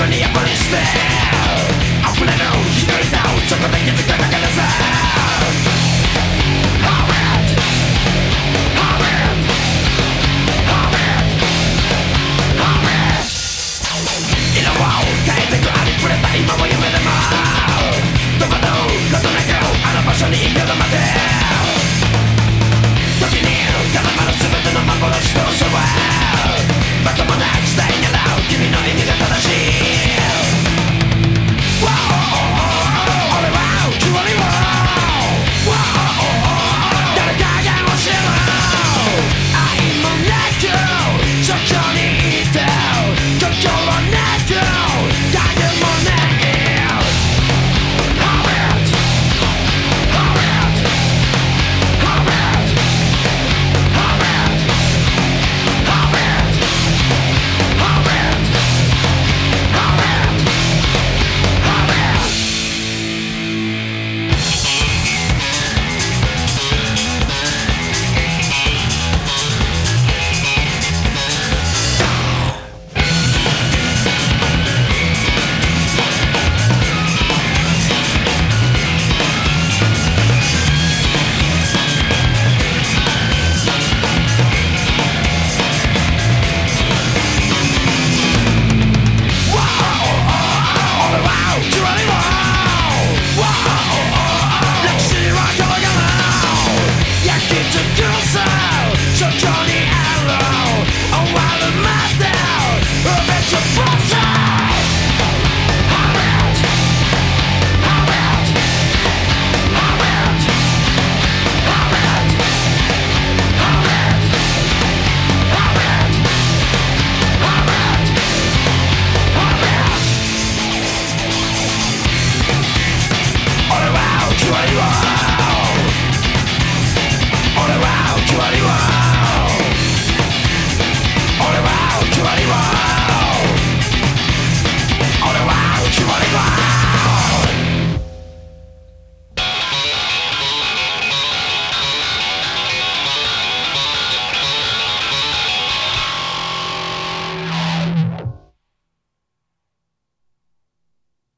Symphony of Police にとどまって。時に固まる全ての幻と嘘は。